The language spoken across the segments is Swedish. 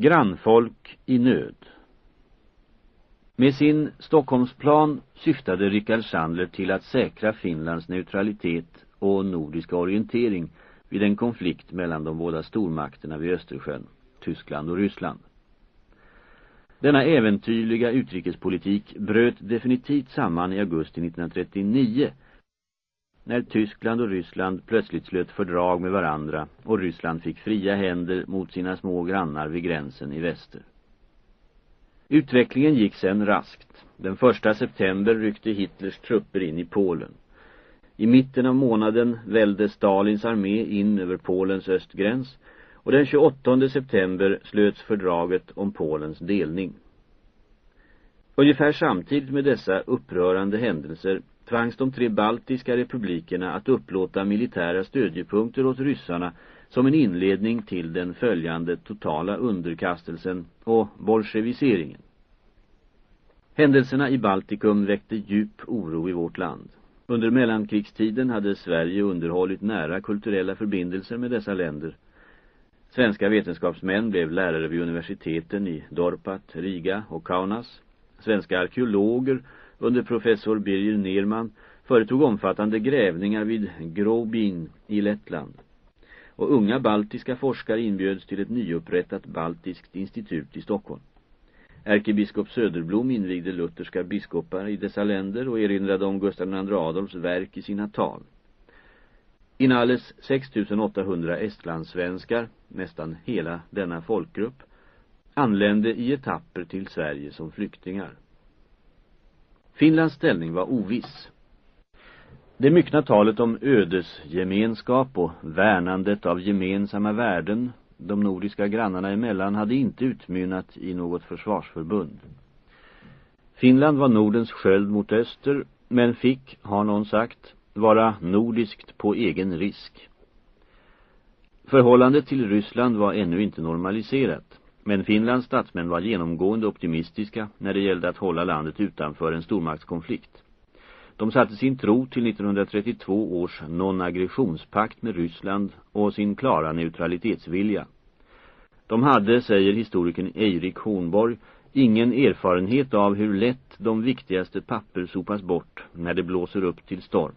Grannfolk i nöd Med sin Stockholmsplan syftade Rickard Sandler till att säkra Finlands neutralitet och nordiska orientering vid en konflikt mellan de båda stormakterna vid Östersjön, Tyskland och Ryssland. Denna äventyrliga utrikespolitik bröt definitivt samman i augusti 1939 när Tyskland och Ryssland plötsligt slöt fördrag med varandra och Ryssland fick fria händer mot sina små grannar vid gränsen i väster. Utvecklingen gick sedan raskt. Den första september ryckte Hitlers trupper in i Polen. I mitten av månaden välde Stalins armé in över Polens östgräns och den 28 september slöts fördraget om Polens delning. Ungefär samtidigt med dessa upprörande händelser tvangs de tre baltiska republikerna att upplåta militära stödjepunkter åt ryssarna som en inledning till den följande totala underkastelsen och bolsjeviseringen. Händelserna i Baltikum väckte djup oro i vårt land. Under mellankrigstiden hade Sverige underhållit nära kulturella förbindelser med dessa länder. Svenska vetenskapsmän blev lärare vid universiteten i Dorpat, Riga och Kaunas. Svenska arkeologer under professor Birger Nerman företog omfattande grävningar vid Grobin i Lettland. Och unga baltiska forskare inbjöds till ett nyupprättat baltiskt institut i Stockholm. Ärkebiskop Söderblom invigde lutherska biskopar i dessa länder och erinrade om Gustav II Adolfs verk i sina tal. Inalles 6800 estlandssvenskar, nästan hela denna folkgrupp, anlände i etapper till Sverige som flyktingar. Finlands ställning var oviss. Det myckna talet om ödesgemenskap och värnandet av gemensamma värden de nordiska grannarna emellan hade inte utmynnat i något försvarsförbund. Finland var Nordens sköld mot öster, men fick, har någon sagt, vara nordiskt på egen risk. Förhållandet till Ryssland var ännu inte normaliserat. Men Finlands statsmän var genomgående optimistiska när det gällde att hålla landet utanför en stormaktskonflikt. De satte sin tro till 1932 års non-aggressionspakt med Ryssland och sin klara neutralitetsvilja. De hade, säger historikern Eirik Hornborg, ingen erfarenhet av hur lätt de viktigaste papper sopas bort när det blåser upp till storm.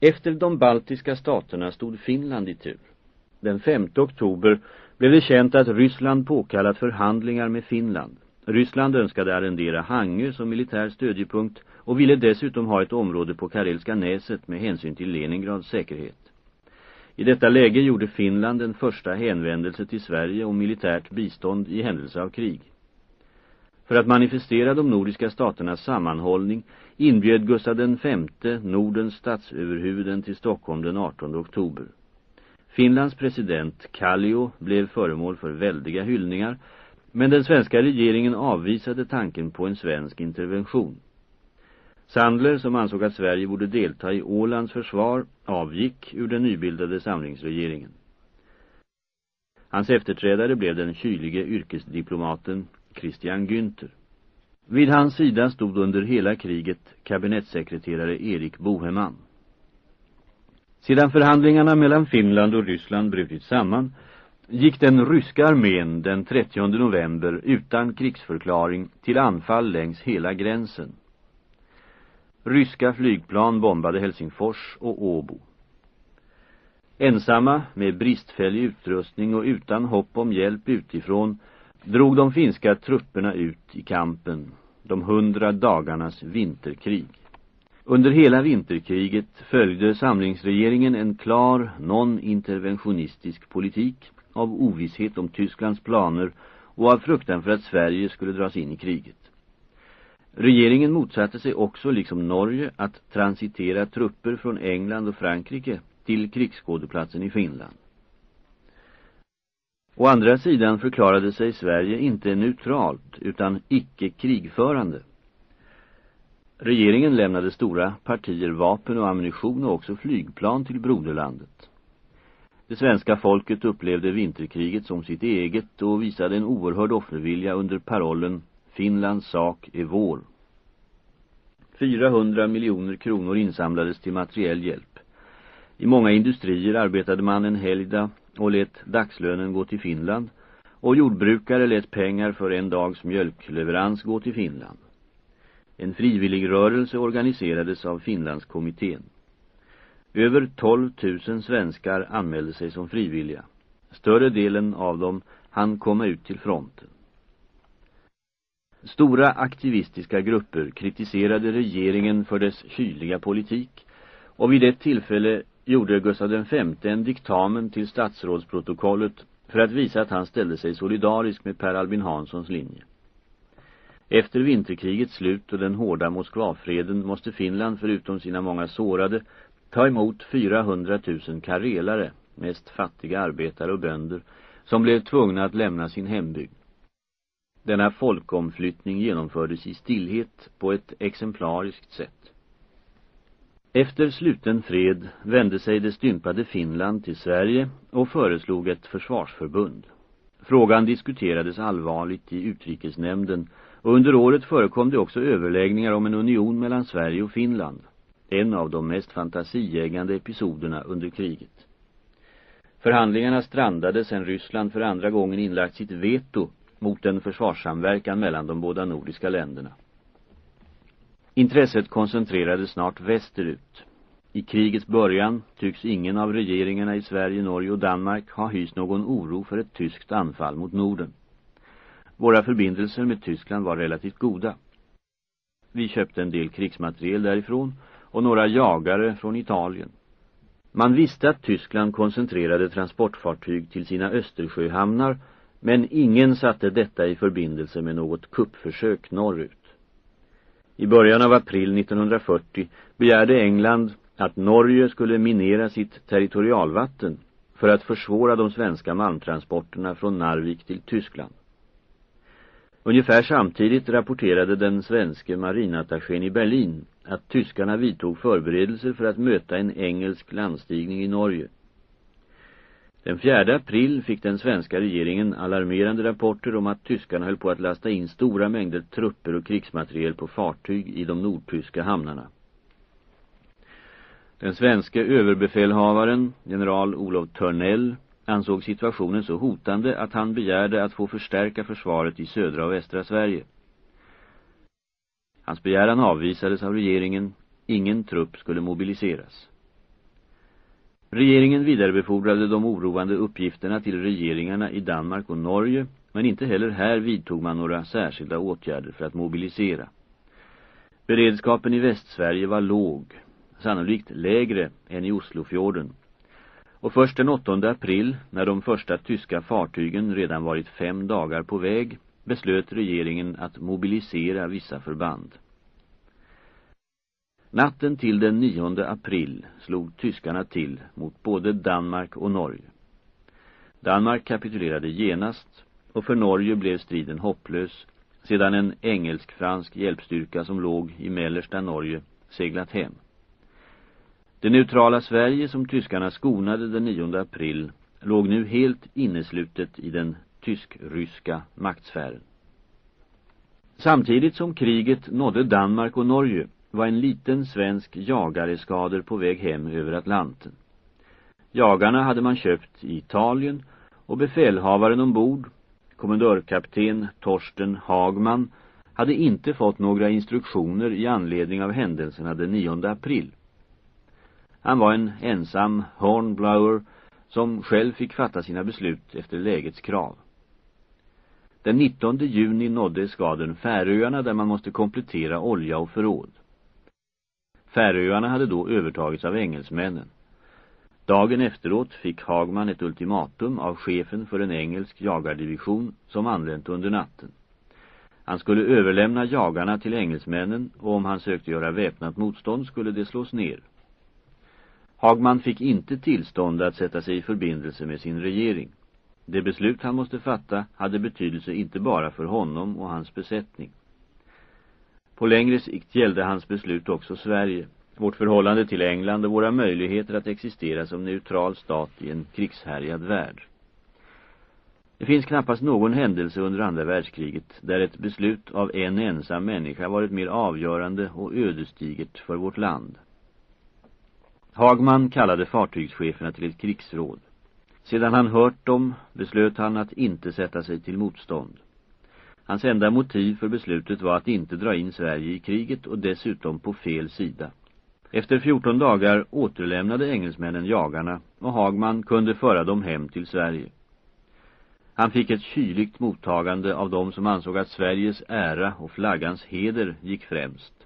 Efter de baltiska staterna stod Finland i tur. Den 5 oktober blev det känt att Ryssland påkallat förhandlingar med Finland. Ryssland önskade arrendera Hangö som militär stödjepunkt och ville dessutom ha ett område på Karelska näset med hänsyn till Leningrads säkerhet. I detta läge gjorde Finland en första hänvändelse till Sverige om militärt bistånd i händelse av krig. För att manifestera de nordiska staternas sammanhållning inbjöd Gustav V Nordens statsöverhuvuden till Stockholm den 18 oktober. Finlands president Kallio blev föremål för väldiga hyllningar, men den svenska regeringen avvisade tanken på en svensk intervention. Sandler, som ansåg att Sverige borde delta i Ålands försvar, avgick ur den nybildade samlingsregeringen. Hans efterträdare blev den kylige yrkesdiplomaten Christian Günther. Vid hans sida stod under hela kriget kabinettssekreterare Erik Boheman. Sedan förhandlingarna mellan Finland och Ryssland brutit samman gick den ryska armén den 30 november utan krigsförklaring till anfall längs hela gränsen. Ryska flygplan bombade Helsingfors och Åbo. Ensamma, med bristfällig utrustning och utan hopp om hjälp utifrån, drog de finska trupperna ut i kampen, de hundra dagarnas vinterkrig. Under hela vinterkriget följde samlingsregeringen en klar non-interventionistisk politik av ovisshet om Tysklands planer och av fruktan för att Sverige skulle dras in i kriget. Regeringen motsatte sig också, liksom Norge, att transitera trupper från England och Frankrike till krigsskådeplatsen i Finland. Å andra sidan förklarade sig Sverige inte neutralt utan icke krigförande. Regeringen lämnade stora partier vapen och ammunition och också flygplan till broderlandet. Det svenska folket upplevde vinterkriget som sitt eget och visade en oerhörd offervilja under parollen Finlands sak är vår. 400 miljoner kronor insamlades till materiell hjälp. I många industrier arbetade man en helgdag och lät dagslönen gå till Finland och jordbrukare lät pengar för en dags mjölkleverans gå till Finland. En frivillig rörelse organiserades av Finlandskommittén. Över 12 000 svenskar anmälde sig som frivilliga. Större delen av dem hann komma ut till fronten. Stora aktivistiska grupper kritiserade regeringen för dess kyliga politik och vid ett tillfälle gjorde Gustav V en diktamen till statsrådsprotokollet för att visa att han ställde sig solidarisk med Per Albin Hanssons linje. Efter vinterkrigets slut och den hårda Moskvafreden måste Finland förutom sina många sårade ta emot 400 000 karelare, mest fattiga arbetare och bönder, som blev tvungna att lämna sin hembygd. Denna folkomflyttning genomfördes i stillhet på ett exemplariskt sätt. Efter sluten fred vände sig det stympade Finland till Sverige och föreslog ett försvarsförbund. Frågan diskuterades allvarligt i utrikesnämnden och under året förekom det också överläggningar om en union mellan Sverige och Finland. En av de mest fantasieggande episoderna under kriget. Förhandlingarna strandade sedan Ryssland för andra gången inlagt sitt veto mot en försvarssamverkan mellan de båda nordiska länderna. Intresset koncentrerades snart västerut. I krigets början tycks ingen av regeringarna i Sverige, Norge och Danmark ha hyst någon oro för ett tyskt anfall mot Norden. Våra förbindelser med Tyskland var relativt goda. Vi köpte en del krigsmateriel därifrån och några jagare från Italien. Man visste att Tyskland koncentrerade transportfartyg till sina Östersjöhamnar men ingen satte detta i förbindelse med något kuppförsök norrut. I början av april 1940 begärde England att Norge skulle minera sitt territorialvatten för att försvåra de svenska malmtransporterna från Narvik till Tyskland. Ungefär samtidigt rapporterade den svenske marinattachén i Berlin att tyskarna vidtog förberedelser för att möta en engelsk landstigning i Norge. Den 4 april fick den svenska regeringen alarmerande rapporter om att tyskarna höll på att lasta in stora mängder trupper och krigsmateriel på fartyg i de nordtyska hamnarna. Den svenska överbefälhavaren, general Olof Törnell, ansåg situationen så hotande att han begärde att få förstärka försvaret i södra och västra Sverige. Hans begäran avvisades av regeringen. Ingen trupp skulle mobiliseras. Regeringen vidarebefordrade de oroande uppgifterna till regeringarna i Danmark och Norge, men inte heller här vidtog man några särskilda åtgärder för att mobilisera. Beredskapen i Västsverige var låg, sannolikt lägre än i Oslofjorden. Och först den 8 april, när de första tyska fartygen redan varit fem dagar på väg, beslöt regeringen att mobilisera vissa förband. Natten till den 9 april slog tyskarna till mot både Danmark och Norge. Danmark kapitulerade genast och för Norge blev striden hopplös sedan en engelsk-fransk hjälpstyrka som låg i mellersta Norge seglat hem. Det neutrala Sverige som tyskarna skonade den 9 april låg nu helt inneslutet i den tysk-ryska maktsfären. Samtidigt som kriget nådde Danmark och Norge var en liten svensk jagareskader på väg hem över Atlanten. Jagarna hade man köpt i Italien och befälhavaren ombord, kommendörkapten Torsten Hagman, hade inte fått några instruktioner i anledning av händelserna den 9 april. Han var en ensam hornblower som själv fick fatta sina beslut efter lägets krav. Den 19 juni nådde skaden Färöarna där man måste komplettera olja och förråd. Färöarna hade då övertagits av engelsmännen. Dagen efteråt fick Hagman ett ultimatum av chefen för en engelsk jagardivision som anlänt under natten. Han skulle överlämna jagarna till engelsmännen och om han sökte göra väpnat motstånd skulle det slås ner. Hagman fick inte tillstånd att sätta sig i förbindelse med sin regering. Det beslut han måste fatta hade betydelse inte bara för honom och hans besättning. På längre sikt gällde hans beslut också Sverige, vårt förhållande till England och våra möjligheter att existera som neutral stat i en krigshärjad värld. Det finns knappast någon händelse under andra världskriget där ett beslut av en ensam människa varit mer avgörande och ödesdigert för vårt land. Hagman kallade fartygscheferna till ett krigsråd. Sedan han hört dem beslöt han att inte sätta sig till motstånd. Hans enda motiv för beslutet var att inte dra in Sverige i kriget och dessutom på fel sida. Efter 14 dagar återlämnade engelsmännen jagarna och Hagman kunde föra dem hem till Sverige. Han fick ett kyligt mottagande av dem som ansåg att Sveriges ära och flaggans heder gick främst.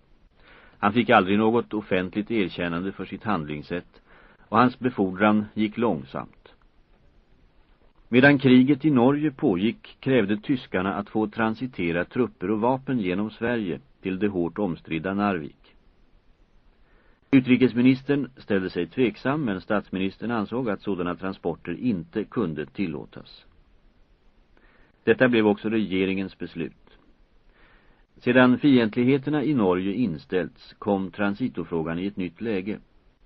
Han fick aldrig något offentligt erkännande för sitt handlingssätt och hans befordran gick långsamt. Medan kriget i Norge pågick krävde tyskarna att få transitera trupper och vapen genom Sverige till det hårt omstridda Narvik. Utrikesministern ställde sig tveksam men statsministern ansåg att sådana transporter inte kunde tillåtas. Detta blev också regeringens beslut. Sedan fientligheterna i Norge inställts kom transitofrågan i ett nytt läge.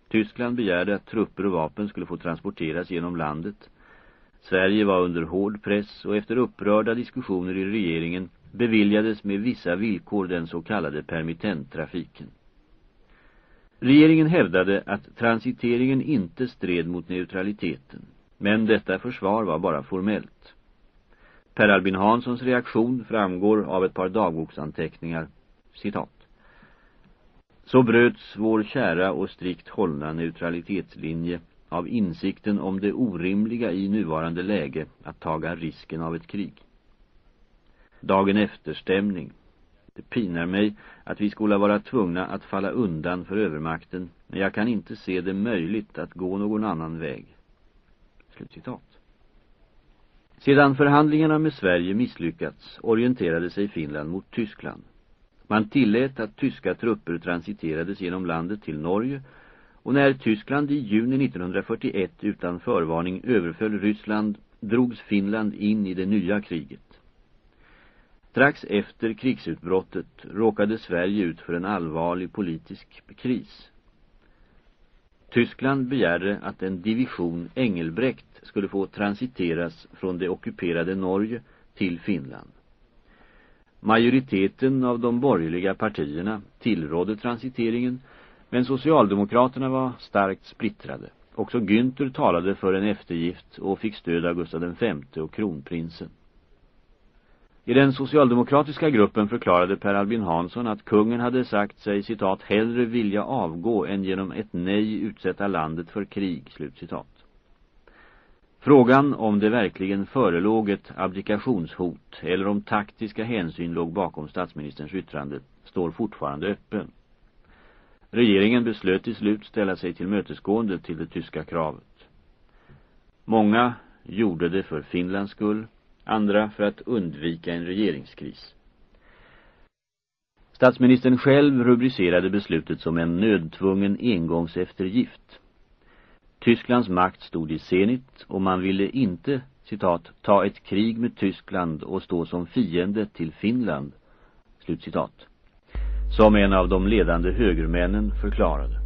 Tyskland begärde att trupper och vapen skulle få transporteras genom landet. Sverige var under hård press och efter upprörda diskussioner i regeringen beviljades med vissa villkor den så kallade permittenttrafiken. Regeringen hävdade att transiteringen inte stred mot neutraliteten, men detta försvar var bara formellt. Per Albin Hanssons reaktion framgår av ett par dagboksanteckningar. Citat. Så bröts vår kära och strikt hållna neutralitetslinje av insikten om det orimliga i nuvarande läge att taga risken av ett krig. Dagen efter stämning. Det pinar mig att vi skulle vara tvungna att falla undan för övermakten, men jag kan inte se det möjligt att gå någon annan väg. Slutcitat. Sedan förhandlingarna med Sverige misslyckats orienterade sig Finland mot Tyskland. Man tillät att tyska trupper transiterades genom landet till Norge och när Tyskland i juni 1941 utan förvarning överföll Ryssland drogs Finland in i det nya kriget. Strax efter krigsutbrottet råkade Sverige ut för en allvarlig politisk kris. Tyskland begärde att en division Engelbrekt skulle få transiteras från det ockuperade Norge till Finland. Majoriteten av de borgerliga partierna tillrådde transiteringen, men socialdemokraterna var starkt splittrade. Också Günther talade för en eftergift och fick stöd av Gustav V och kronprinsen. I den socialdemokratiska gruppen förklarade Per Albin Hansson att kungen hade sagt sig citat hellre vilja avgå än genom ett nej utsätta landet för krig, slut citat. Frågan om det verkligen förelåg ett abdikationshot eller om taktiska hänsyn låg bakom statsministerns yttrande står fortfarande öppen. Regeringen beslöt till slut ställa sig till mötesgående till det tyska kravet. Många gjorde det för Finlands skull, andra för att undvika en regeringskris. Statsministern själv rubricerade beslutet som en nödtvungen engångseftergift. Tysklands makt stod i senit och man ville inte, citat, ta ett krig med Tyskland och stå som fiende till Finland, slutcitat. Som en av de ledande högermännen förklarade.